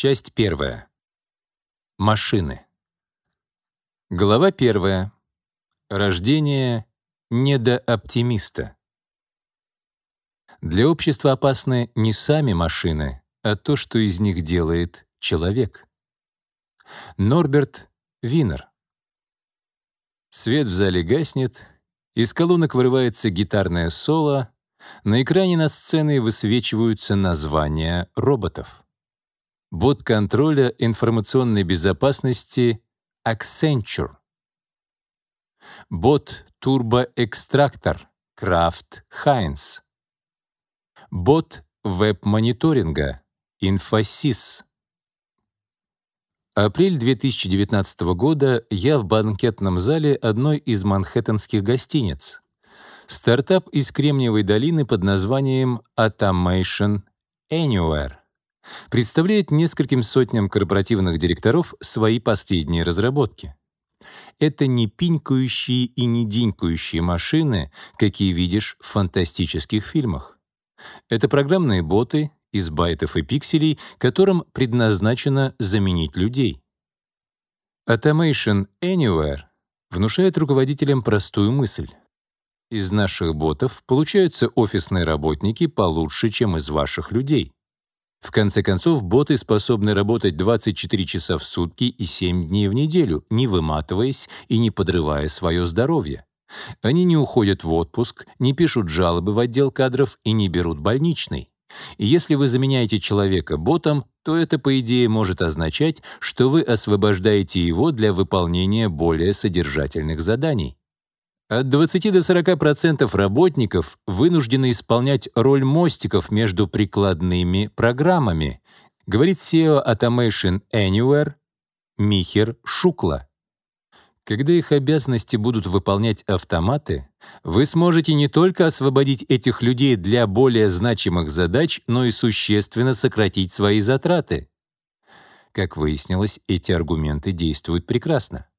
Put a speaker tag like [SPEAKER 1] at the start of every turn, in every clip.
[SPEAKER 1] Часть первая. Машины. Глава первая. Рождение недооптимиста. Для общества опасны не сами машины, а то, что из них делает человек. Норберт Винер. Свет в зале гаснет, из колонок вырывается гитарное соло, на экране над сценой высвечиваются названия роботов. Бот контроля информационной безопасности Accenture. Бот турбоэкстрактор Крафт Хайнс. Бот веб-мониторинга Infosys. Апрель 2019 года я в банкетном зале одной из манхэттенских гостиниц. Стартап из Кремниевой долины под названием Automation Anywhere представляет нескольким сотням корпоративных директоров свои последние разработки. Это не пинькающие и не динькающие машины, какие видишь в фантастических фильмах. Это программные боты, из байтов и пикселей, которым предназначено заменить людей. Automation Anywhere внушает руководителям простую мысль. Из наших ботов получаются офисные работники получше, чем из ваших людей. В конце концов, боты способны работать 24 часа в сутки и 7 дней в неделю, не выматываясь и не подрывая свое здоровье. Они не уходят в отпуск, не пишут жалобы в отдел кадров и не берут больничный. И если вы заменяете человека ботом, то это, по идее, может означать, что вы освобождаете его для выполнения более содержательных заданий. От 20 до 40% работников вынуждены исполнять роль мостиков между прикладными программами, говорит SEO Automation Anywhere Михер Шукла. Когда их обязанности будут выполнять автоматы, вы сможете не только освободить этих людей для более значимых задач, но и существенно сократить свои затраты. Как выяснилось, эти аргументы действуют прекрасно.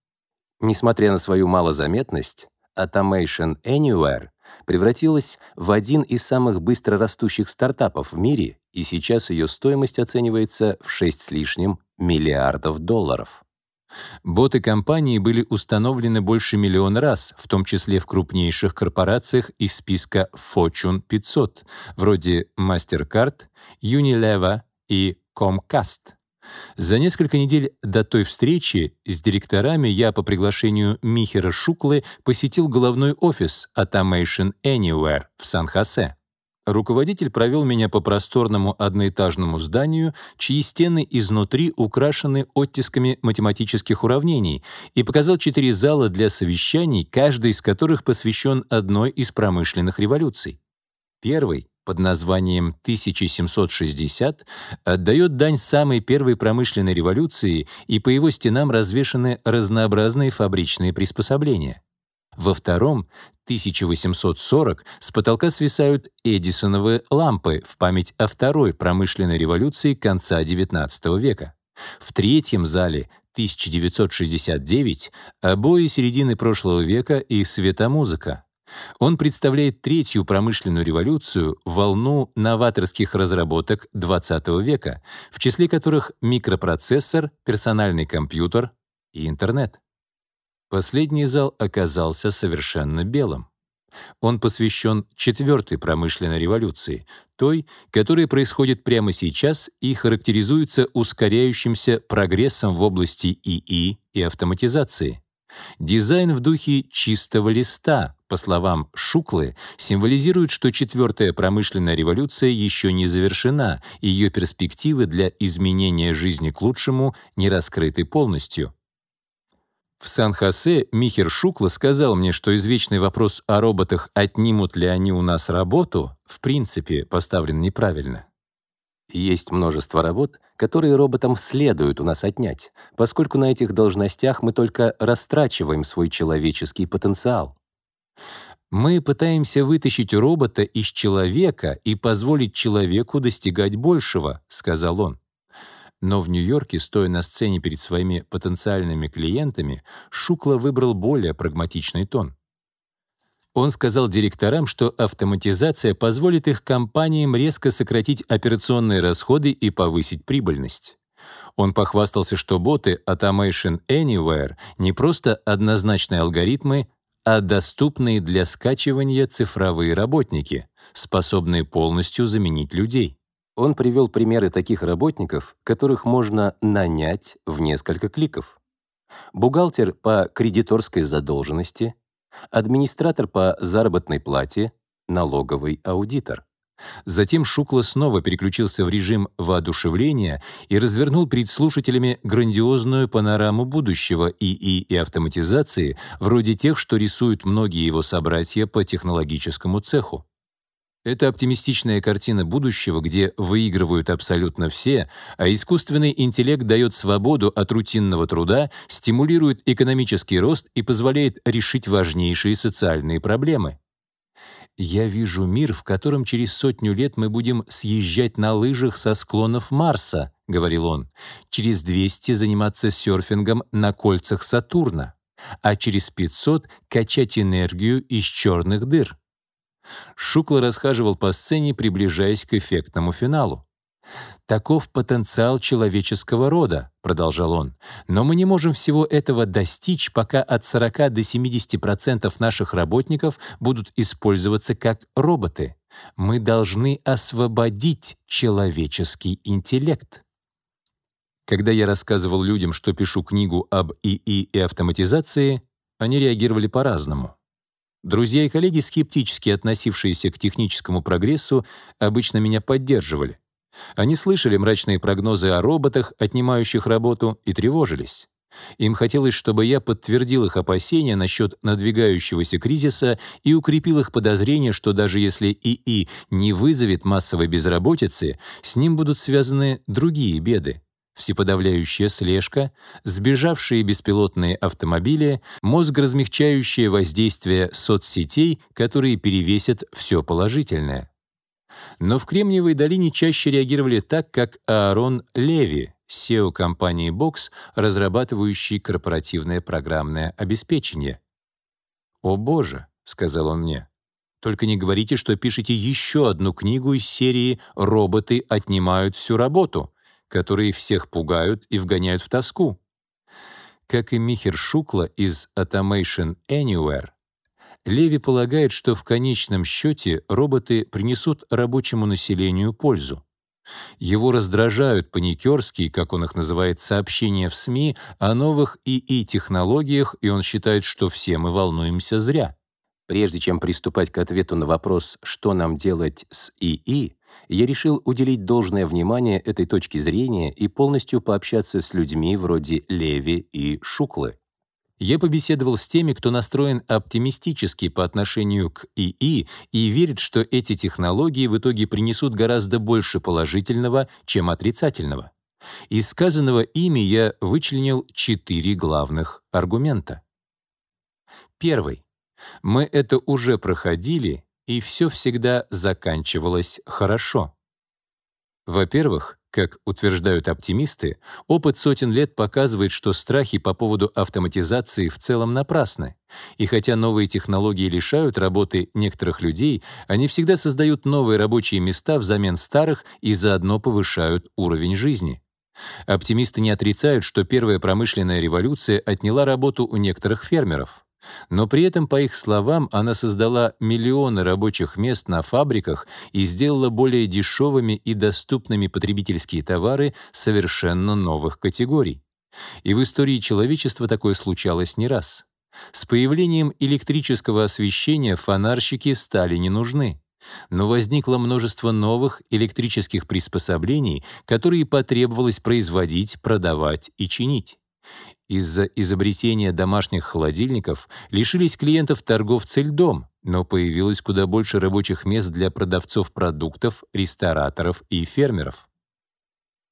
[SPEAKER 1] Несмотря на свою малозаметность, Automation Anywhere превратилась в один из самых быстро растущих стартапов в мире, и сейчас ее стоимость оценивается в 6 с лишним миллиардов долларов. Боты компании были установлены больше миллиона раз, в том числе в крупнейших корпорациях из списка Fortune 500, вроде MasterCard, Unilever и Comcast. За несколько недель до той встречи с директорами я по приглашению Михера Шуклы посетил головной офис Automation Anywhere в Сан-Хосе. Руководитель провел меня по просторному одноэтажному зданию, чьи стены изнутри украшены оттисками математических уравнений, и показал четыре зала для совещаний, каждый из которых посвящен одной из промышленных революций. Первый, под названием 1760, отдает дань самой первой промышленной революции, и по его стенам развешаны разнообразные фабричные приспособления. Во втором, 1840, с потолка свисают Эдисоновые лампы в память о второй промышленной революции конца XIX века. В третьем зале, 1969, обои середины прошлого века и светомузыка. Он представляет третью промышленную революцию, волну новаторских разработок XX века, в числе которых микропроцессор, персональный компьютер и интернет. Последний зал оказался совершенно белым. Он посвящен четвертой промышленной революции, той, которая происходит прямо сейчас и характеризуется ускоряющимся прогрессом в области ИИ и автоматизации. Дизайн в духе чистого листа, по словам Шуклы, символизирует, что четвертая промышленная революция еще не завершена, и ее перспективы для изменения жизни к лучшему не раскрыты полностью. В Сан-Хосе Михер Шукла сказал мне, что извечный вопрос о роботах, отнимут ли они у нас работу, в принципе поставлен неправильно. Есть множество работ, которые роботам следует у нас отнять, поскольку на этих должностях мы только растрачиваем свой человеческий потенциал. Мы пытаемся вытащить робота из человека и позволить человеку достигать большего, сказал он. Но в Нью-Йорке, стоя на сцене перед своими потенциальными клиентами, Шукла выбрал более прагматичный тон. Он сказал директорам, что автоматизация позволит их компаниям резко сократить операционные расходы и повысить прибыльность. Он похвастался, что боты Automation Anywhere не просто однозначные алгоритмы, а доступные для скачивания цифровые работники, способные полностью заменить людей. Он привел примеры таких работников, которых можно нанять в несколько кликов. Бухгалтер по кредиторской задолженности, администратор по заработной плате, налоговый аудитор. Затем Шукла снова переключился в режим воодушевления и развернул перед слушателями грандиозную панораму будущего ИИ и автоматизации, вроде тех, что рисуют многие его собратья по технологическому цеху. Это оптимистичная картина будущего, где выигрывают абсолютно все, а искусственный интеллект дает свободу от рутинного труда, стимулирует экономический рост и позволяет решить важнейшие социальные проблемы. «Я вижу мир, в котором через сотню лет мы будем съезжать на лыжах со склонов Марса», — говорил он, «через 200 заниматься серфингом на кольцах Сатурна, а через 500 качать энергию из черных дыр». Шукла расхаживал по сцене, приближаясь к эффектному финалу. «Таков потенциал человеческого рода», — продолжал он, «но мы не можем всего этого достичь, пока от 40 до 70% наших работников будут использоваться как роботы. Мы должны освободить человеческий интеллект». Когда я рассказывал людям, что пишу книгу об ИИ и автоматизации, они реагировали по-разному. Друзья и коллеги, скептически относившиеся к техническому прогрессу, обычно меня поддерживали. Они слышали мрачные прогнозы о роботах, отнимающих работу, и тревожились. Им хотелось, чтобы я подтвердил их опасения насчет надвигающегося кризиса и укрепил их подозрение, что даже если ИИ не вызовет массовой безработицы, с ним будут связаны другие беды всеподавляющая слежка, сбежавшие беспилотные автомобили, мозгоразмягчающее воздействие соцсетей, которые перевесят все положительное. Но в Кремниевой долине чаще реагировали так, как Аарон Леви, SEO компании Box, разрабатывающий корпоративное программное обеспечение. «О боже», — сказал он мне, — «только не говорите, что пишете еще одну книгу из серии «Роботы отнимают всю работу», которые всех пугают и вгоняют в тоску. Как и Михер Шукла из Automation Anywhere, Леви полагает, что в конечном счете роботы принесут рабочему населению пользу. Его раздражают паникерские, как он их называет, сообщения в СМИ о новых ИИ-технологиях, и он считает, что все мы волнуемся зря. Прежде чем приступать к ответу на вопрос, что нам делать с ИИ, я решил уделить должное внимание этой точке зрения и полностью пообщаться с людьми вроде Леви и Шуклы. Я побеседовал с теми, кто настроен оптимистически по отношению к ИИ и верит, что эти технологии в итоге принесут гораздо больше положительного, чем отрицательного. Из сказанного ими я вычленил четыре главных аргумента. Первый. Мы это уже проходили и все всегда заканчивалось хорошо. Во-первых, как утверждают оптимисты, опыт сотен лет показывает, что страхи по поводу автоматизации в целом напрасны. И хотя новые технологии лишают работы некоторых людей, они всегда создают новые рабочие места взамен старых и заодно повышают уровень жизни. Оптимисты не отрицают, что первая промышленная революция отняла работу у некоторых фермеров. Но при этом, по их словам, она создала миллионы рабочих мест на фабриках и сделала более дешевыми и доступными потребительские товары совершенно новых категорий. И в истории человечества такое случалось не раз. С появлением электрического освещения фонарщики стали не нужны. Но возникло множество новых электрических приспособлений, которые потребовалось производить, продавать и чинить. Из-за изобретения домашних холодильников лишились клиентов торговцы льдом, но появилось куда больше рабочих мест для продавцов продуктов, рестораторов и фермеров.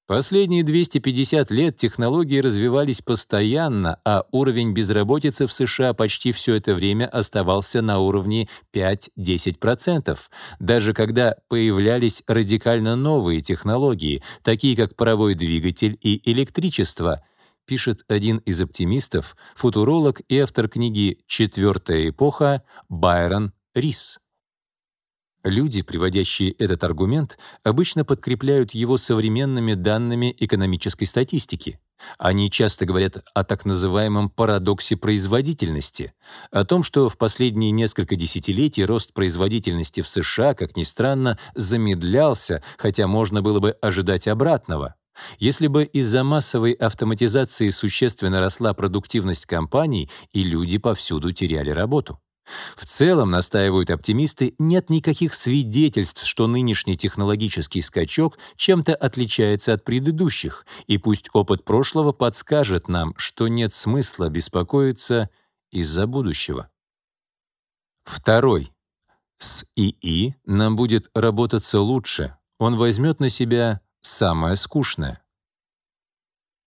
[SPEAKER 1] Последние 250 лет технологии развивались постоянно, а уровень безработицы в США почти все это время оставался на уровне 5-10%, даже когда появлялись радикально новые технологии, такие как паровой двигатель и электричество — пишет один из оптимистов, футуролог и автор книги «Четвертая эпоха» Байрон Рис. Люди, приводящие этот аргумент, обычно подкрепляют его современными данными экономической статистики. Они часто говорят о так называемом парадоксе производительности, о том, что в последние несколько десятилетий рост производительности в США, как ни странно, замедлялся, хотя можно было бы ожидать обратного. Если бы из-за массовой автоматизации существенно росла продуктивность компаний, и люди повсюду теряли работу. В целом, настаивают оптимисты, нет никаких свидетельств, что нынешний технологический скачок чем-то отличается от предыдущих, и пусть опыт прошлого подскажет нам, что нет смысла беспокоиться из-за будущего. Второй. С ИИ нам будет работаться лучше, он возьмет на себя самое скучное.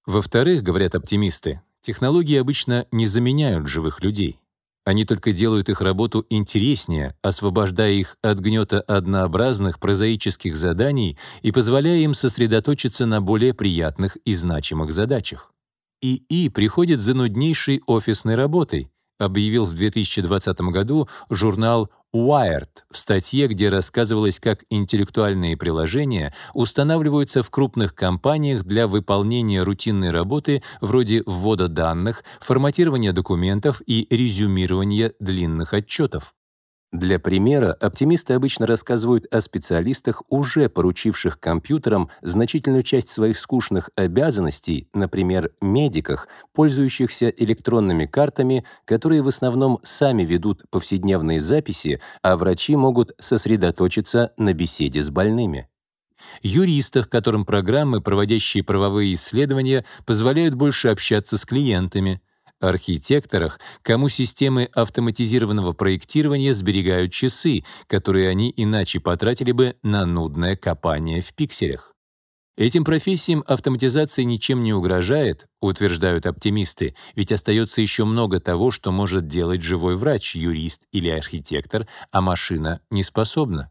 [SPEAKER 1] Во-вторых, говорят оптимисты, технологии обычно не заменяют живых людей. Они только делают их работу интереснее, освобождая их от гнета однообразных прозаических заданий и позволяя им сосредоточиться на более приятных и значимых задачах. ИИ приходит за нуднейшей офисной работой, объявил в 2020 году журнал Wired в статье, где рассказывалось, как интеллектуальные приложения устанавливаются в крупных компаниях для выполнения рутинной работы вроде ввода данных, форматирования документов и резюмирования длинных отчетов. Для примера, оптимисты обычно рассказывают о специалистах, уже поручивших компьютерам значительную часть своих скучных обязанностей, например, медиках, пользующихся электронными картами, которые в основном сами ведут повседневные записи, а врачи могут сосредоточиться на беседе с больными. Юристах, которым программы, проводящие правовые исследования, позволяют больше общаться с клиентами — архитекторах, кому системы автоматизированного проектирования сберегают часы, которые они иначе потратили бы на нудное копание в пикселях. Этим профессиям автоматизация ничем не угрожает, утверждают оптимисты, ведь остается еще много того, что может делать живой врач, юрист или архитектор, а машина не способна.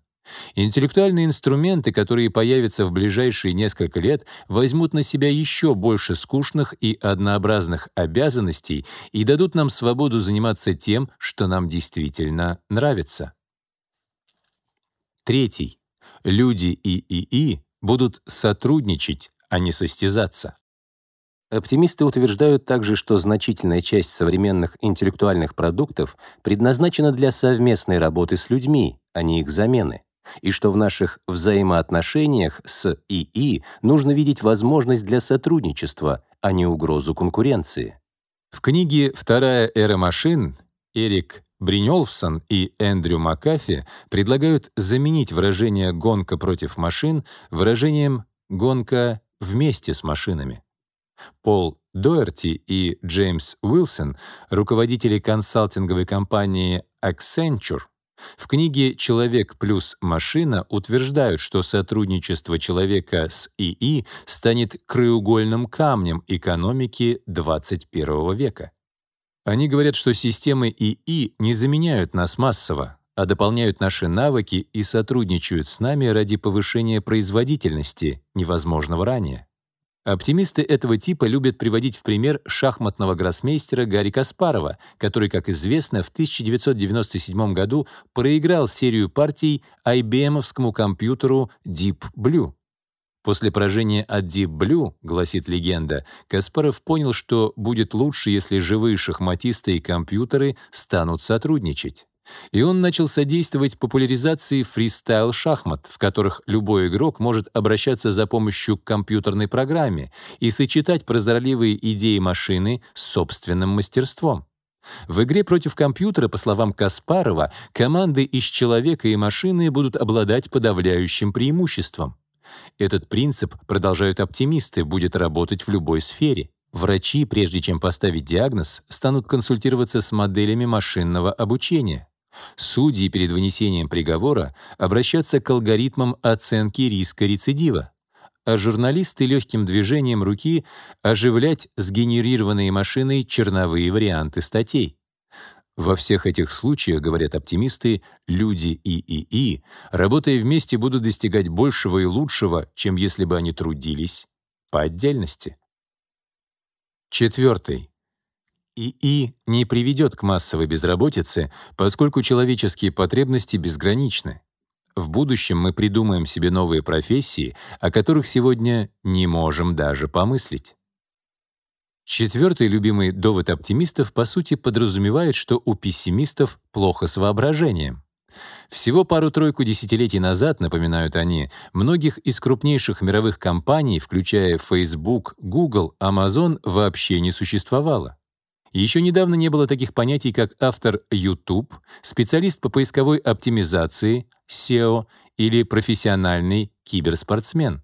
[SPEAKER 1] Интеллектуальные инструменты, которые появятся в ближайшие несколько лет, возьмут на себя еще больше скучных и однообразных обязанностей и дадут нам свободу заниматься тем, что нам действительно нравится. Третий. Люди и ИИ будут сотрудничать, а не состязаться. Оптимисты утверждают также, что значительная часть современных интеллектуальных продуктов предназначена для совместной работы с людьми, а не их замены и что в наших взаимоотношениях с ИИ нужно видеть возможность для сотрудничества, а не угрозу конкуренции. В книге «Вторая эра машин» Эрик Бринёлфсон и Эндрю Макафи предлагают заменить выражение «гонка против машин» выражением «гонка вместе с машинами». Пол Доерти и Джеймс Уилсон, руководители консалтинговой компании Accenture, в книге «Человек плюс машина» утверждают, что сотрудничество человека с ИИ станет краеугольным камнем экономики 21 века. Они говорят, что системы ИИ не заменяют нас массово, а дополняют наши навыки и сотрудничают с нами ради повышения производительности, невозможного ранее. Оптимисты этого типа любят приводить в пример шахматного гроссмейстера Гарри Каспарова, который, как известно, в 1997 году проиграл серию партий IBM-овскому компьютеру Deep Blue. После поражения от Deep Blue, гласит легенда, Каспаров понял, что будет лучше, если живые шахматисты и компьютеры станут сотрудничать. И он начал содействовать популяризации фристайл-шахмат, в которых любой игрок может обращаться за помощью к компьютерной программе и сочетать прозорливые идеи машины с собственным мастерством. В игре против компьютера, по словам Каспарова, команды из человека и машины будут обладать подавляющим преимуществом. Этот принцип, продолжают оптимисты, будет работать в любой сфере. Врачи, прежде чем поставить диагноз, станут консультироваться с моделями машинного обучения. Судьи перед вынесением приговора обращаться к алгоритмам оценки риска рецидива, а журналисты легким движением руки оживлять сгенерированные машиной черновые варианты статей. Во всех этих случаях, говорят оптимисты, люди и ИИ, работая вместе, будут достигать большего и лучшего, чем если бы они трудились по отдельности. Четвертый. ИИ не приведет к массовой безработице, поскольку человеческие потребности безграничны. В будущем мы придумаем себе новые профессии, о которых сегодня не можем даже помыслить. Четвертый любимый довод оптимистов по сути подразумевает, что у пессимистов плохо с воображением. Всего пару-тройку десятилетий назад, напоминают они, многих из крупнейших мировых компаний, включая Facebook, Google, Amazon, вообще не существовало. Еще недавно не было таких понятий, как автор YouTube, специалист по поисковой оптимизации, SEO или профессиональный киберспортсмен.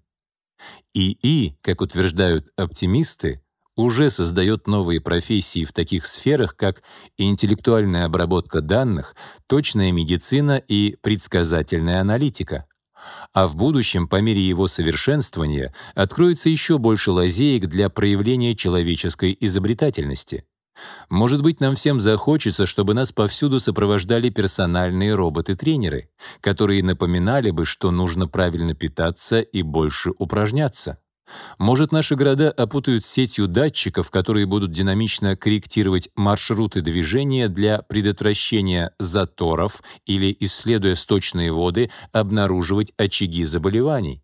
[SPEAKER 1] ИИ, как утверждают оптимисты, уже создает новые профессии в таких сферах, как интеллектуальная обработка данных, точная медицина и предсказательная аналитика. А в будущем, по мере его совершенствования, откроется еще больше лазеек для проявления человеческой изобретательности. Может быть, нам всем захочется, чтобы нас повсюду сопровождали персональные роботы-тренеры, которые напоминали бы, что нужно правильно питаться и больше упражняться. Может, наши города опутают сетью датчиков, которые будут динамично корректировать маршруты движения для предотвращения заторов или, исследуя сточные воды, обнаруживать очаги заболеваний.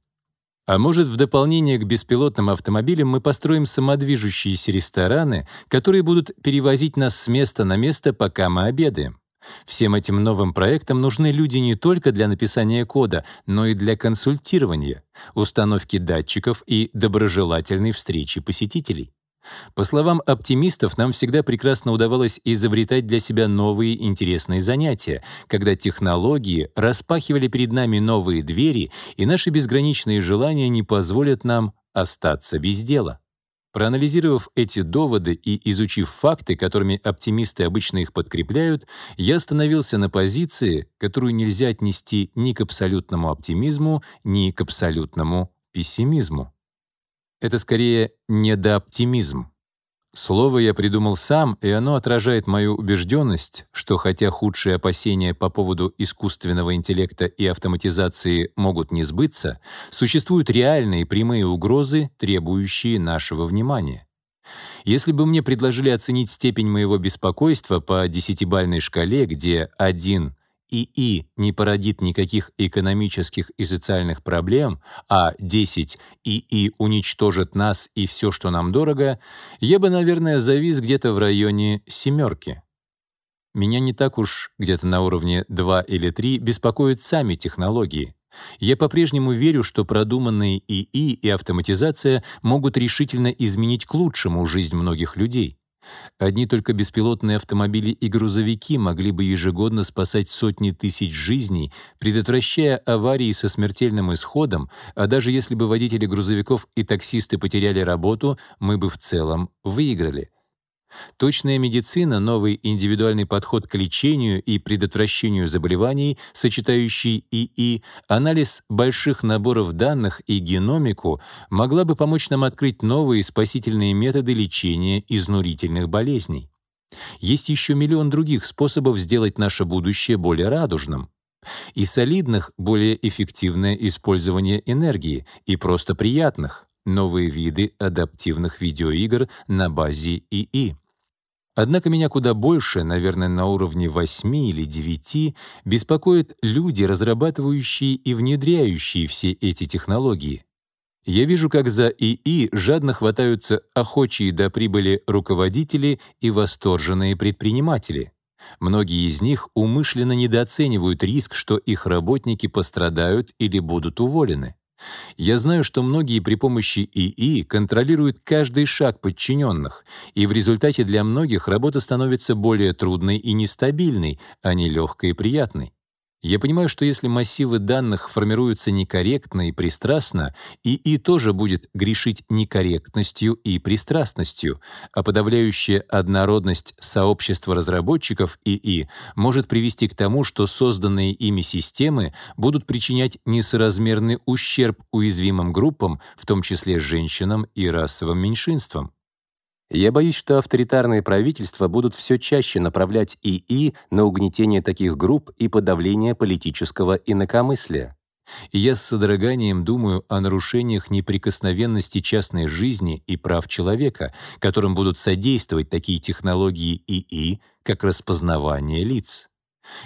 [SPEAKER 1] А может, в дополнение к беспилотным автомобилям мы построим самодвижущиеся рестораны, которые будут перевозить нас с места на место, пока мы обедаем. Всем этим новым проектам нужны люди не только для написания кода, но и для консультирования, установки датчиков и доброжелательной встречи посетителей. По словам оптимистов, нам всегда прекрасно удавалось изобретать для себя новые интересные занятия, когда технологии распахивали перед нами новые двери, и наши безграничные желания не позволят нам остаться без дела. Проанализировав эти доводы и изучив факты, которыми оптимисты обычно их подкрепляют, я остановился на позиции, которую нельзя отнести ни к абсолютному оптимизму, ни к абсолютному пессимизму. Это скорее недооптимизм. Слово я придумал сам, и оно отражает мою убежденность, что хотя худшие опасения по поводу искусственного интеллекта и автоматизации могут не сбыться, существуют реальные прямые угрозы, требующие нашего внимания. Если бы мне предложили оценить степень моего беспокойства по десятибальной шкале, где один ИИ не породит никаких экономических и социальных проблем, а 10 ИИ уничтожит нас и все, что нам дорого, я бы, наверное, завис где-то в районе семерки. Меня не так уж где-то на уровне 2 или 3 беспокоят сами технологии. Я по-прежнему верю, что продуманные ИИ и автоматизация могут решительно изменить к лучшему жизнь многих людей. Одни только беспилотные автомобили и грузовики могли бы ежегодно спасать сотни тысяч жизней, предотвращая аварии со смертельным исходом, а даже если бы водители грузовиков и таксисты потеряли работу, мы бы в целом выиграли. Точная медицина, новый индивидуальный подход к лечению и предотвращению заболеваний, сочетающий ИИ, анализ больших наборов данных и геномику могла бы помочь нам открыть новые спасительные методы лечения изнурительных болезней. Есть еще миллион других способов сделать наше будущее более радужным. И солидных, более эффективное использование энергии, и просто приятных — новые виды адаптивных видеоигр на базе ИИ. Однако меня куда больше, наверное, на уровне 8 или 9, беспокоят люди, разрабатывающие и внедряющие все эти технологии. Я вижу, как за ИИ жадно хватаются охочие до прибыли руководители и восторженные предприниматели. Многие из них умышленно недооценивают риск, что их работники пострадают или будут уволены. Я знаю, что многие при помощи ИИ контролируют каждый шаг подчиненных, и в результате для многих работа становится более трудной и нестабильной, а не легкой и приятной. Я понимаю, что если массивы данных формируются некорректно и пристрастно, ИИ тоже будет грешить некорректностью и пристрастностью, а подавляющая однородность сообщества разработчиков ИИ может привести к тому, что созданные ими системы будут причинять несоразмерный ущерб уязвимым группам, в том числе женщинам и расовым меньшинствам. Я боюсь, что авторитарные правительства будут все чаще направлять ИИ на угнетение таких групп и подавление политического инакомыслия. И я с содроганием думаю о нарушениях неприкосновенности частной жизни и прав человека, которым будут содействовать такие технологии ИИ, как распознавание лиц.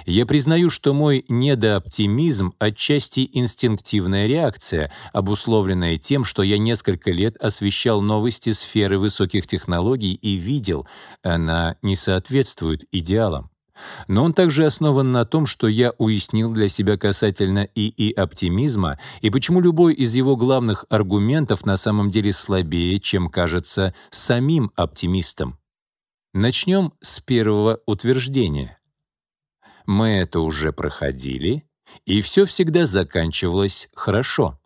[SPEAKER 1] Я признаю, что мой недооптимизм отчасти инстинктивная реакция, обусловленная тем, что я несколько лет освещал новости сферы высоких технологий и видел, она не соответствует идеалам. Но он также основан на том, что я уяснил для себя касательно ИИ-оптимизма и почему любой из его главных аргументов на самом деле слабее, чем кажется самим оптимистом. Начнем с первого утверждения. Мы это уже проходили, и все всегда заканчивалось хорошо.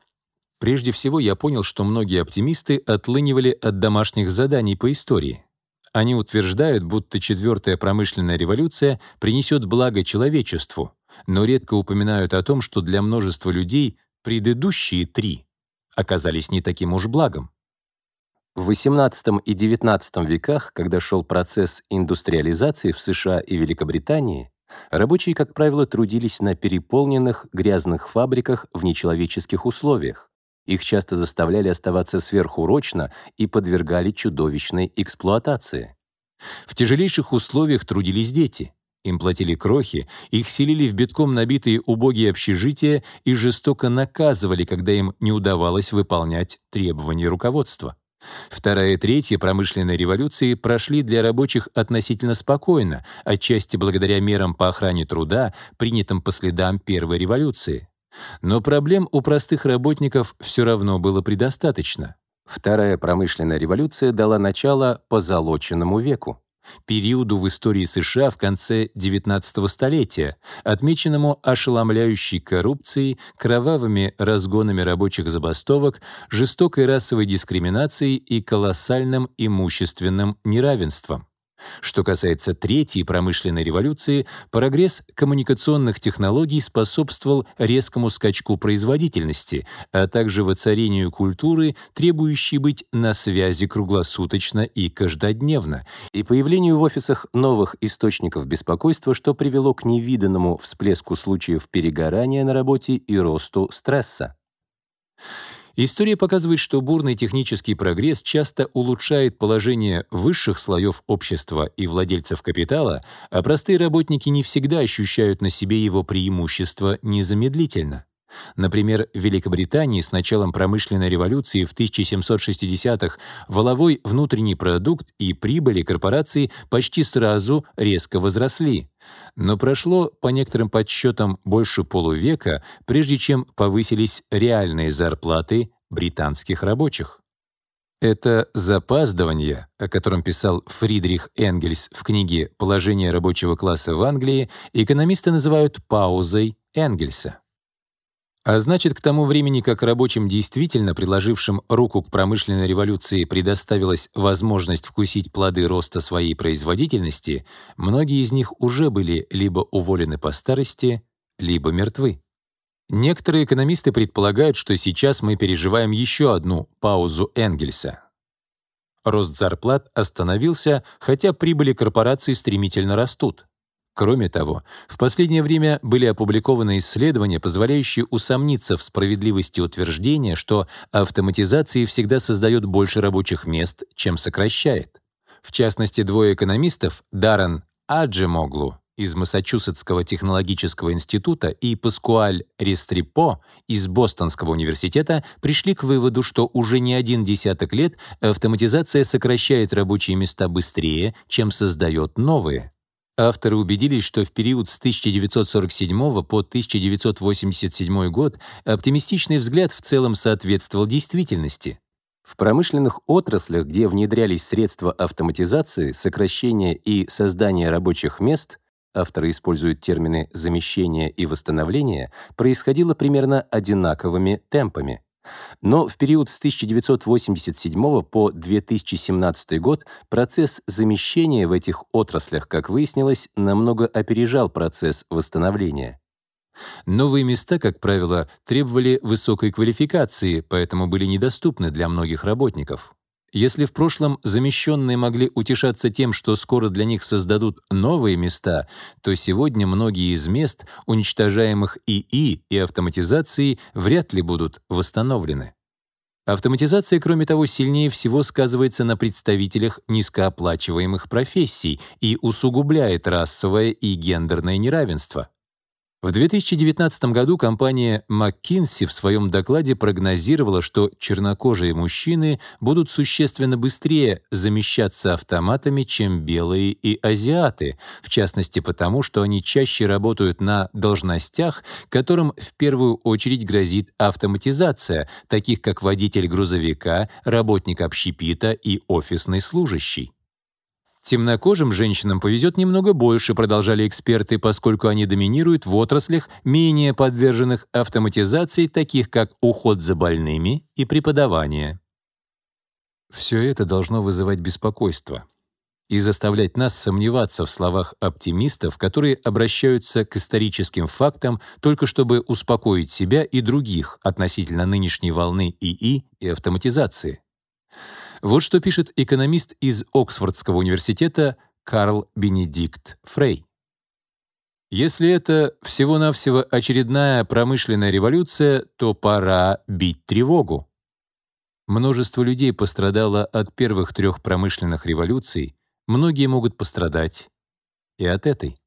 [SPEAKER 1] Прежде всего, я понял, что многие оптимисты отлынивали от домашних заданий по истории. Они утверждают, будто четвертая промышленная революция принесет благо человечеству, но редко упоминают о том, что для множества людей предыдущие три оказались не таким уж благом.
[SPEAKER 2] В XVIII и XIX веках, когда шел процесс индустриализации в США и Великобритании, Рабочие, как правило, трудились на переполненных грязных фабриках в нечеловеческих условиях. Их часто заставляли оставаться сверхурочно и подвергали чудовищной эксплуатации.
[SPEAKER 1] В тяжелейших условиях трудились дети. Им платили крохи, их селили в битком набитые убогие общежития и жестоко наказывали, когда им не удавалось выполнять требования руководства. Вторая и третья промышленные революции прошли для рабочих относительно спокойно, отчасти благодаря мерам по охране труда, принятым по следам первой революции. Но проблем у простых работников все равно было предостаточно.
[SPEAKER 2] Вторая промышленная революция дала начало позолоченному веку
[SPEAKER 1] периоду в истории США в конце XIX столетия, отмеченному ошеломляющей коррупцией, кровавыми разгонами рабочих забастовок, жестокой расовой дискриминацией и колоссальным имущественным неравенством. Что касается третьей промышленной революции, прогресс коммуникационных технологий способствовал резкому скачку производительности, а также воцарению культуры, требующей быть на связи круглосуточно и каждодневно,
[SPEAKER 2] и появлению в офисах новых источников беспокойства, что привело к невиданному всплеску случаев перегорания на работе и росту стресса.
[SPEAKER 1] История показывает, что бурный технический прогресс часто улучшает положение высших слоев общества и владельцев капитала, а простые работники не всегда ощущают на себе его преимущества незамедлительно. Например, в Великобритании с началом промышленной революции в 1760-х воловой внутренний продукт и прибыли корпораций почти сразу резко возросли. Но прошло, по некоторым подсчетам, больше полувека, прежде чем повысились реальные зарплаты британских рабочих. Это запаздывание, о котором писал Фридрих Энгельс в книге «Положение рабочего класса в Англии», экономисты называют паузой Энгельса. А значит, к тому времени, как рабочим, действительно приложившим руку к промышленной революции, предоставилась возможность вкусить плоды роста своей производительности, многие из них уже были либо уволены по старости, либо мертвы. Некоторые экономисты предполагают, что сейчас мы переживаем еще одну паузу Энгельса. Рост зарплат остановился, хотя прибыли корпораций стремительно растут. Кроме того, в последнее время были опубликованы исследования, позволяющие усомниться в справедливости утверждения, что автоматизация всегда создает больше рабочих мест, чем сокращает. В частности, двое экономистов, Даррен Аджемоглу из Массачусетского технологического института и Паскуаль Рестрипо из Бостонского университета пришли к выводу, что уже не один десяток лет автоматизация сокращает рабочие места быстрее, чем создает новые. Авторы убедились, что в период с 1947 по 1987 год оптимистичный взгляд в целом соответствовал действительности.
[SPEAKER 2] В промышленных отраслях, где внедрялись средства автоматизации, сокращения и создания рабочих мест, авторы используют термины «замещение» и «восстановление», происходило примерно одинаковыми темпами. Но в период с 1987 по 2017 год процесс замещения в этих отраслях, как выяснилось, намного опережал процесс восстановления.
[SPEAKER 1] Новые места, как правило, требовали высокой квалификации, поэтому были недоступны для многих работников. Если в прошлом замещенные могли утешаться тем, что скоро для них создадут новые места, то сегодня многие из мест, уничтожаемых ИИ и автоматизацией, вряд ли будут восстановлены. Автоматизация, кроме того, сильнее всего сказывается на представителях низкооплачиваемых профессий и усугубляет расовое и гендерное неравенство. В 2019 году компания McKinsey в своем докладе прогнозировала, что чернокожие мужчины будут существенно быстрее замещаться автоматами, чем белые и азиаты, в частности потому, что они чаще работают на должностях, которым в первую очередь грозит автоматизация, таких как водитель грузовика, работник общепита и офисный служащий. Темнокожим женщинам повезет немного больше, продолжали эксперты, поскольку они доминируют в отраслях, менее подверженных автоматизации, таких как уход за больными и преподавание. Все это должно вызывать беспокойство и заставлять нас сомневаться в словах оптимистов, которые обращаются к историческим фактам только чтобы успокоить себя и других относительно нынешней волны ИИ и автоматизации. Вот что пишет экономист из Оксфордского университета Карл Бенедикт Фрей. Если это всего-навсего очередная промышленная революция, то пора бить тревогу. Множество людей пострадало от первых трех промышленных революций, многие могут пострадать и от этой.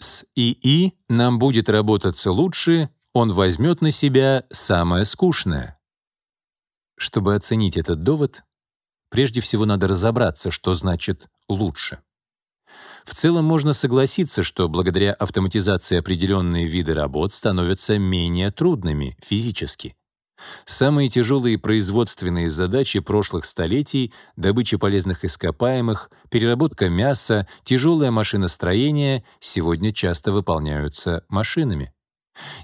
[SPEAKER 1] С ИИ нам будет работаться лучше, он возьмет на себя самое скучное. Чтобы оценить этот довод, прежде всего надо разобраться, что значит «лучше». В целом можно согласиться, что благодаря автоматизации определенные виды работ становятся менее трудными физически. Самые тяжелые производственные задачи прошлых столетий — добыча полезных ископаемых, переработка мяса, тяжелое машиностроение — сегодня часто выполняются машинами.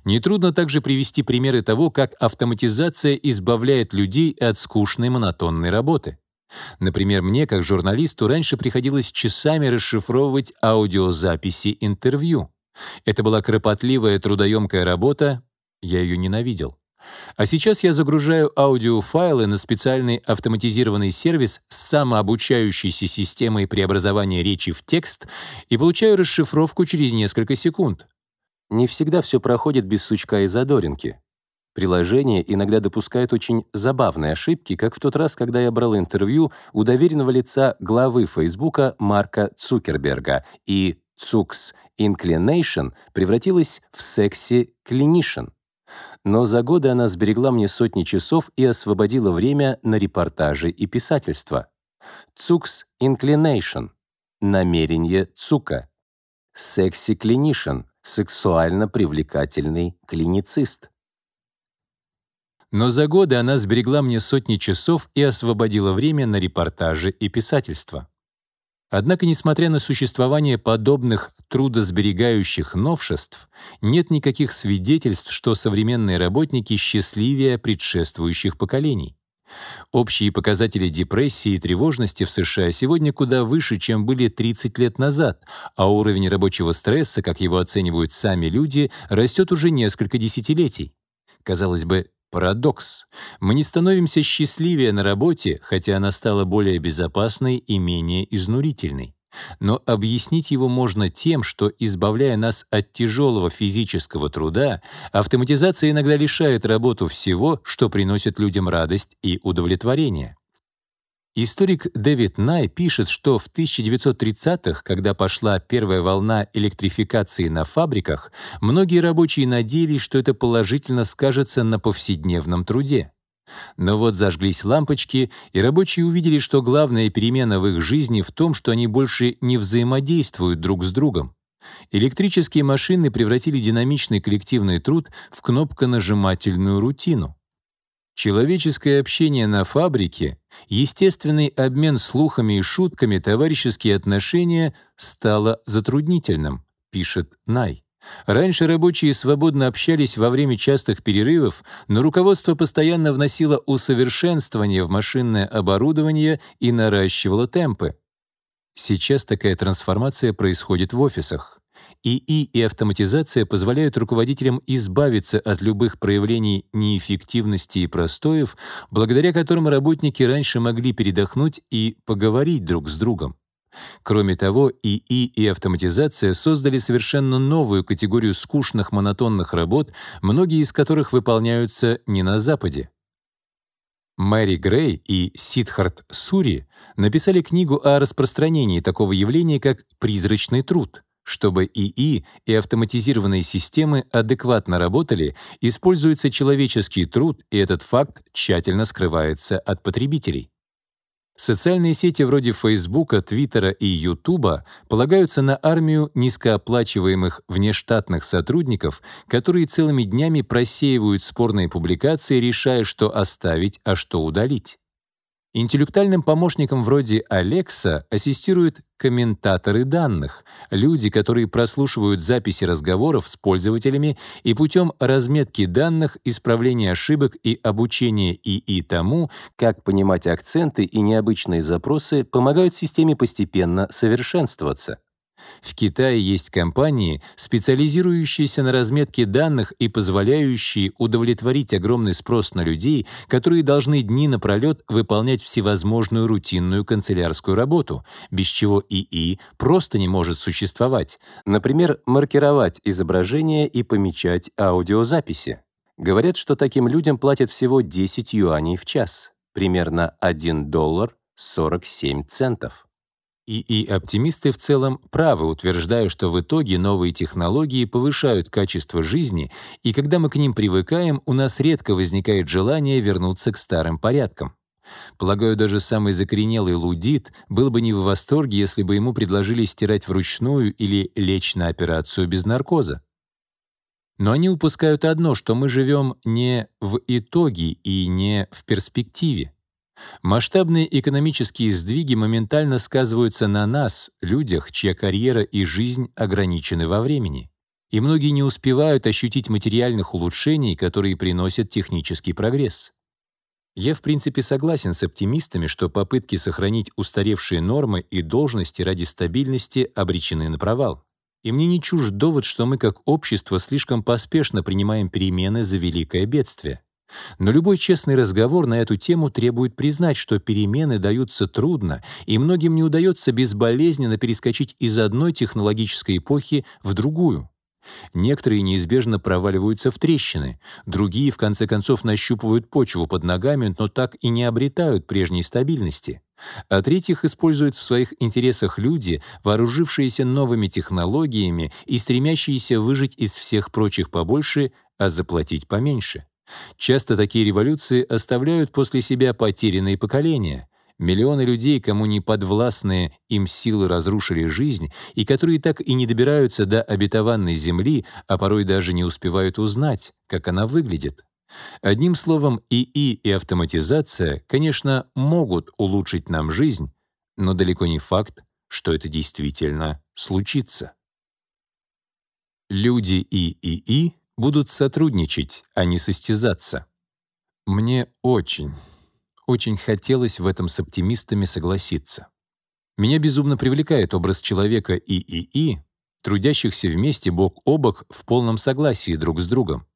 [SPEAKER 1] Нетрудно также привести примеры того, как автоматизация избавляет людей от скучной монотонной работы. Например, мне, как журналисту, раньше приходилось часами расшифровывать аудиозаписи интервью. Это была кропотливая, трудоемкая работа, я ее ненавидел. А сейчас я загружаю аудиофайлы на специальный автоматизированный сервис с самообучающейся системой преобразования речи в текст и получаю расшифровку через несколько секунд.
[SPEAKER 2] Не всегда все проходит без сучка и задоринки. Приложение иногда допускает очень забавные ошибки, как в тот раз, когда я брал интервью у доверенного лица главы Фейсбука Марка Цукерберга, и Цукс Inclination превратилась в секси Clinician. Но за годы она сберегла мне сотни часов и освободила время на репортажи и писательство. Цукс Inclination — намерение Цука. Секси Clinician сексуально привлекательный клиницист.
[SPEAKER 1] Но за годы она сберегла мне сотни часов и освободила время на репортажи и писательство. Однако, несмотря на существование подобных трудосберегающих новшеств, нет никаких свидетельств, что современные работники счастливее предшествующих поколений. Общие показатели депрессии и тревожности в США сегодня куда выше, чем были 30 лет назад, а уровень рабочего стресса, как его оценивают сами люди, растет уже несколько десятилетий. Казалось бы, парадокс. Мы не становимся счастливее на работе, хотя она стала более безопасной и менее изнурительной. Но объяснить его можно тем, что, избавляя нас от тяжелого физического труда, автоматизация иногда лишает работу всего, что приносит людям радость и удовлетворение. Историк Дэвид Най пишет, что в 1930-х, когда пошла первая волна электрификации на фабриках, многие рабочие надеялись, что это положительно скажется на повседневном труде. Но вот зажглись лампочки, и рабочие увидели, что главная перемена в их жизни в том, что они больше не взаимодействуют друг с другом. Электрические машины превратили динамичный коллективный труд в кнопконажимательную рутину. Человеческое общение на фабрике, естественный обмен слухами и шутками, товарищеские отношения стало затруднительным, пишет Най. Раньше рабочие свободно общались во время частых перерывов, но руководство постоянно вносило усовершенствование в машинное оборудование и наращивало темпы. Сейчас такая трансформация происходит в офисах. ИИ и автоматизация позволяют руководителям избавиться от любых проявлений неэффективности и простоев, благодаря которым работники раньше могли передохнуть и поговорить друг с другом. Кроме того, ИИ и автоматизация создали совершенно новую категорию скучных монотонных работ, многие из которых выполняются не на Западе. Мэри Грей и Сидхарт Сури написали книгу о распространении такого явления, как «призрачный труд». Чтобы ИИ и автоматизированные системы адекватно работали, используется человеческий труд, и этот факт тщательно скрывается от потребителей. Социальные сети вроде Фейсбука, Твиттера и Ютуба полагаются на армию низкооплачиваемых внештатных сотрудников, которые целыми днями просеивают спорные публикации, решая, что оставить, а что удалить. Интеллектуальным помощникам вроде Alexa ассистируют комментаторы данных, люди, которые прослушивают записи разговоров с пользователями и путем разметки данных, исправления ошибок и обучения ИИ тому, как понимать акценты и необычные запросы, помогают системе постепенно совершенствоваться. В Китае есть компании, специализирующиеся на разметке данных и позволяющие удовлетворить огромный спрос на людей, которые должны дни напролет выполнять всевозможную рутинную канцелярскую работу, без чего ИИ просто не может существовать. Например, маркировать изображения и помечать аудиозаписи. Говорят, что таким людям платят всего 10 юаней в час, примерно 1 доллар 47 центов. ИИ-оптимисты в целом правы, утверждая, что в итоге новые технологии повышают качество жизни, и когда мы к ним привыкаем, у нас редко возникает желание вернуться к старым порядкам. Полагаю, даже самый закоренелый лудит был бы не в восторге, если бы ему предложили стирать вручную или лечь на операцию без наркоза. Но они упускают одно, что мы живем не в итоге и не в перспективе. Масштабные экономические сдвиги моментально сказываются на нас, людях, чья карьера и жизнь ограничены во времени. И многие не успевают ощутить материальных улучшений, которые приносят технический прогресс. Я, в принципе, согласен с оптимистами, что попытки сохранить устаревшие нормы и должности ради стабильности обречены на провал. И мне не чужд довод, что мы как общество слишком поспешно принимаем перемены за великое бедствие. Но любой честный разговор на эту тему требует признать, что перемены даются трудно, и многим не удается безболезненно перескочить из одной технологической эпохи в другую. Некоторые неизбежно проваливаются в трещины, другие, в конце концов, нащупывают почву под ногами, но так и не обретают прежней стабильности. А третьих используют в своих интересах люди, вооружившиеся новыми технологиями и стремящиеся выжить из всех прочих побольше, а заплатить поменьше. Часто такие революции оставляют после себя потерянные поколения. Миллионы людей, кому не подвластные им силы разрушили жизнь, и которые так и не добираются до обетованной земли, а порой даже не успевают узнать, как она выглядит. Одним словом, ИИ и автоматизация, конечно, могут улучшить нам жизнь, но далеко не факт, что это действительно случится. Люди и ИИ будут сотрудничать, а не состязаться. Мне очень, очень хотелось в этом с оптимистами согласиться. Меня безумно привлекает образ человека и ИИ, трудящихся вместе бок о бок в полном согласии друг с другом.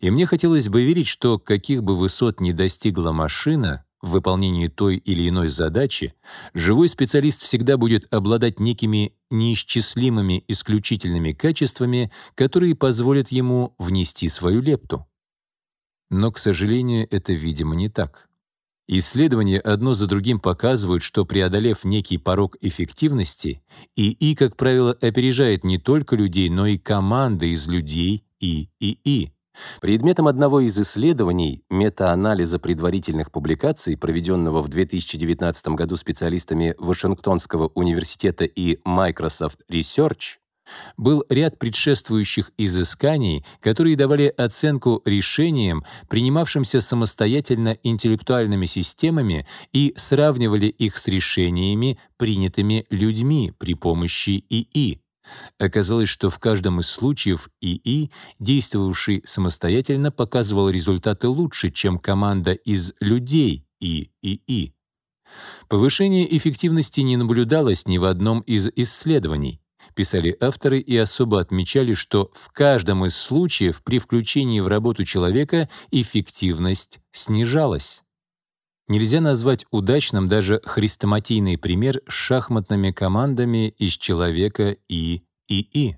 [SPEAKER 1] И мне хотелось бы верить, что каких бы высот ни достигла машина, в выполнении той или иной задачи живой специалист всегда будет обладать некими неисчислимыми исключительными качествами, которые позволят ему внести свою лепту. Но, к сожалению, это, видимо, не так. Исследования одно за другим показывают, что преодолев некий порог эффективности, ИИ, как правило, опережает не только людей, но и команды из людей и ИИ. Предметом одного из исследований метаанализа предварительных публикаций, проведенного в 2019 году специалистами Вашингтонского университета и Microsoft Research, был ряд предшествующих изысканий, которые давали оценку решениям, принимавшимся самостоятельно интеллектуальными системами и сравнивали их с решениями, принятыми людьми при помощи ИИ. Оказалось, что в каждом из случаев ИИ, действовавший самостоятельно, показывал результаты лучше, чем команда из людей и ИИ. Повышение эффективности не наблюдалось ни в одном из исследований. Писали авторы и особо отмечали, что в каждом из случаев при включении в работу человека эффективность снижалась. Нельзя назвать удачным даже хрестоматийный пример с шахматными командами из человека и ИИ.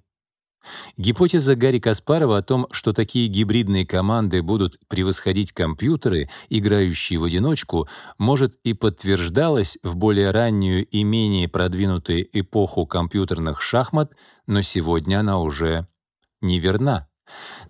[SPEAKER 1] Гипотеза Гарри Каспарова о том, что такие гибридные команды будут превосходить компьютеры, играющие в одиночку, может и подтверждалась в более раннюю и менее продвинутую эпоху компьютерных шахмат, но сегодня она уже неверна.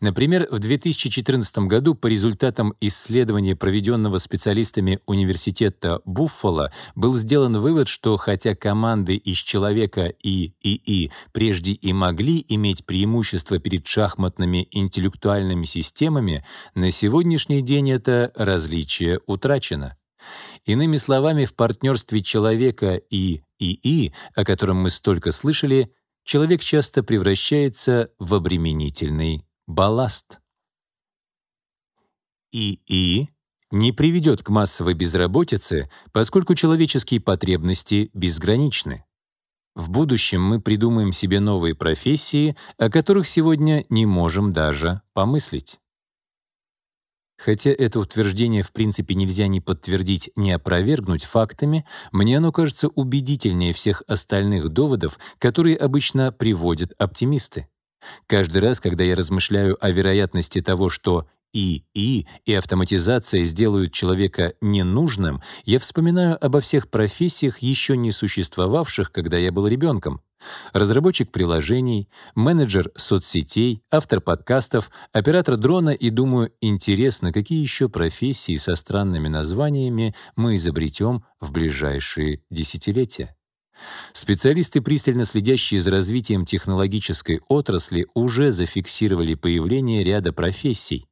[SPEAKER 1] Например, в 2014 году по результатам исследования, проведенного специалистами Университета Буффало, был сделан вывод, что хотя команды из человека и ИИ прежде и могли иметь преимущество перед шахматными интеллектуальными системами, на сегодняшний день это различие утрачено. Иными словами, в партнерстве человека и ИИ, о котором мы столько слышали, человек часто превращается в обременительный балласт. ИИ не приведет к массовой безработице, поскольку человеческие потребности безграничны. В будущем мы придумаем себе новые профессии, о которых сегодня не можем даже помыслить. Хотя это утверждение в принципе нельзя ни подтвердить, ни опровергнуть фактами, мне оно кажется убедительнее всех остальных доводов, которые обычно приводят оптимисты. Каждый раз, когда я размышляю о вероятности того, что ИИ и автоматизация сделают человека ненужным, я вспоминаю обо всех профессиях, еще не существовавших, когда я был ребенком. Разработчик приложений, менеджер соцсетей, автор подкастов, оператор дрона и думаю, интересно, какие еще профессии со странными названиями мы изобретем в ближайшие десятилетия. Специалисты, пристально следящие за развитием технологической отрасли, уже зафиксировали появление ряда профессий.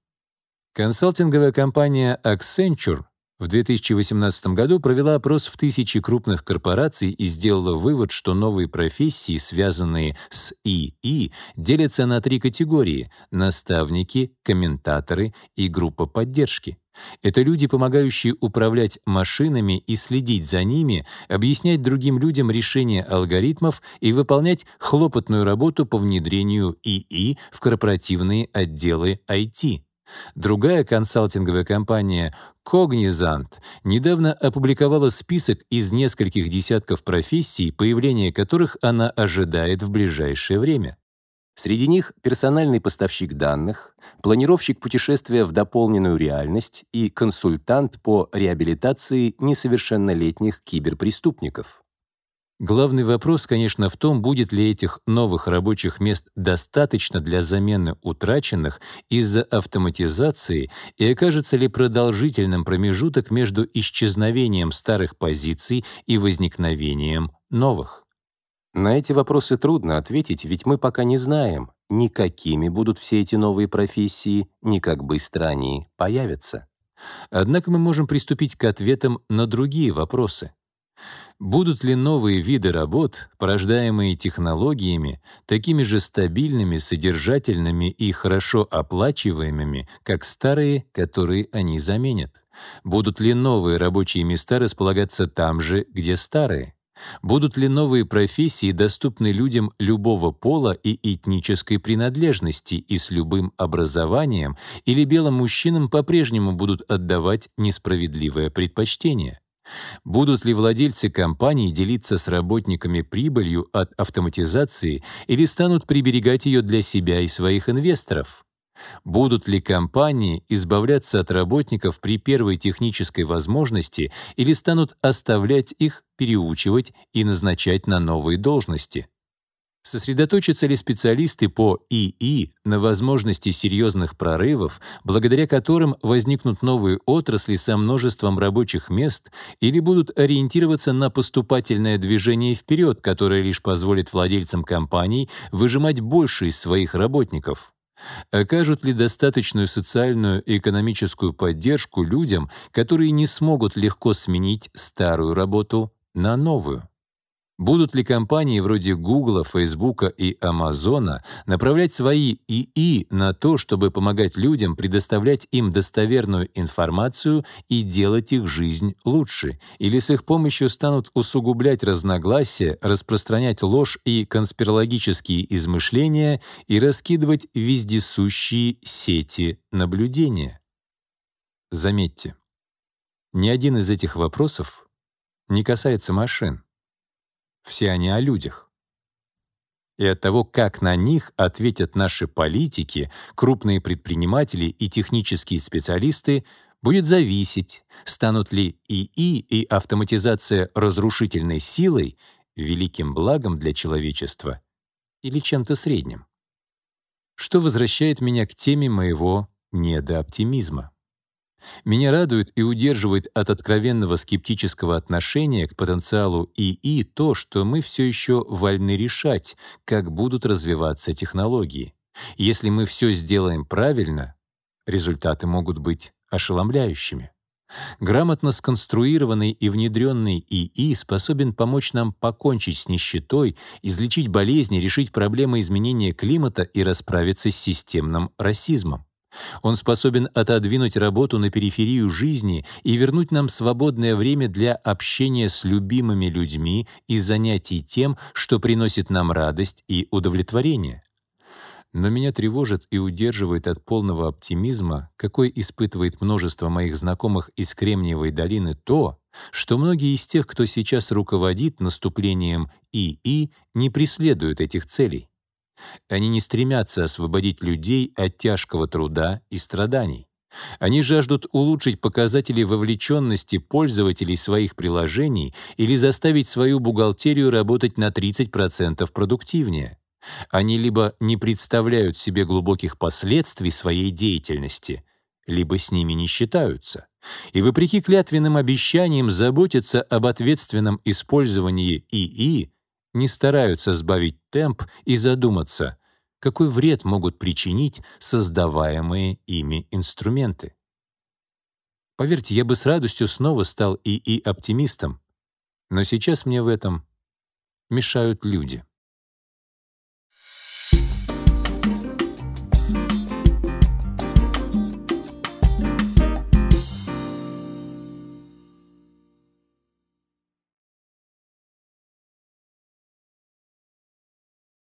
[SPEAKER 1] Консалтинговая компания Accenture в 2018 году провела опрос в тысячи крупных корпораций и сделала вывод, что новые профессии, связанные с ИИ, делятся на три категории — наставники, комментаторы и группа поддержки. Это люди, помогающие управлять машинами и следить за ними, объяснять другим людям решение алгоритмов и выполнять хлопотную работу по внедрению ИИ в корпоративные отделы IT. Другая консалтинговая компания Cognizant недавно опубликовала список из нескольких десятков профессий, появление которых она ожидает в ближайшее время.
[SPEAKER 2] Среди них персональный поставщик данных, планировщик путешествия в дополненную реальность и консультант по реабилитации несовершеннолетних киберпреступников.
[SPEAKER 1] Главный вопрос, конечно, в том, будет ли этих новых рабочих мест достаточно для замены утраченных из-за автоматизации и окажется ли продолжительным промежуток между исчезновением старых позиций и возникновением новых.
[SPEAKER 2] На эти вопросы трудно ответить, ведь мы пока не знаем, ни какими будут все эти новые профессии, ни как быстро они появятся.
[SPEAKER 1] Однако мы можем приступить к ответам на другие вопросы. Будут ли новые виды работ, порождаемые технологиями, такими же стабильными, содержательными и хорошо оплачиваемыми, как старые, которые они заменят? Будут ли новые рабочие места располагаться там же, где старые? Будут ли новые профессии доступны людям любого пола и этнической принадлежности и с любым образованием, или белым мужчинам по-прежнему будут отдавать несправедливое предпочтение? Будут ли владельцы компаний делиться с работниками прибылью от автоматизации или станут приберегать ее для себя и своих инвесторов? Будут ли компании избавляться от работников при первой технической возможности или станут оставлять их, переучивать и назначать на новые должности? Сосредоточатся ли специалисты по ИИ на возможности серьезных прорывов, благодаря которым возникнут новые отрасли со множеством рабочих мест, или будут ориентироваться на поступательное движение вперед, которое лишь позволит владельцам компаний выжимать больше из своих работников? Окажут ли достаточную социальную и экономическую поддержку людям, которые не смогут легко сменить старую работу на новую? Будут ли компании вроде Google, Facebook и Amazon направлять свои ИИ на то, чтобы помогать людям, предоставлять им достоверную информацию и делать их жизнь лучше? Или с их помощью станут усугублять разногласия, распространять ложь и конспирологические измышления и раскидывать вездесущие сети наблюдения? Заметьте, Ни один из этих вопросов не касается машин. Все они о людях. И от того, как на них ответят наши политики, крупные предприниматели и технические специалисты, будет зависеть, станут ли ИИ и автоматизация разрушительной силой великим благом для человечества или чем-то средним. Что возвращает меня к теме моего недооптимизма. Меня радует и удерживает от откровенного скептического отношения к потенциалу ИИ то, что мы все еще вольны решать, как будут развиваться технологии. Если мы все сделаем правильно, результаты могут быть ошеломляющими. Грамотно сконструированный и внедренный ИИ способен помочь нам покончить с нищетой, излечить болезни, решить проблемы изменения климата и расправиться с системным расизмом. Он способен отодвинуть работу на периферию жизни и вернуть нам свободное время для общения с любимыми людьми и занятий тем, что приносит нам радость и удовлетворение. Но меня тревожит и удерживает от полного оптимизма, какой испытывает множество моих знакомых из Кремниевой долины, то, что многие из тех, кто сейчас руководит наступлением ИИ, не преследуют этих целей. Они не стремятся освободить людей от тяжкого труда и страданий. Они жаждут улучшить показатели вовлеченности пользователей своих приложений или заставить свою бухгалтерию работать на 30% продуктивнее. Они либо не представляют себе глубоких последствий своей деятельности, либо с ними не считаются. И вопреки клятвенным обещаниям заботиться об ответственном использовании ИИ, не стараются сбавить темп и задуматься, какой вред могут причинить создаваемые ими инструменты. Поверьте, я бы с радостью снова стал ИИ-оптимистом, но сейчас мне в этом мешают люди.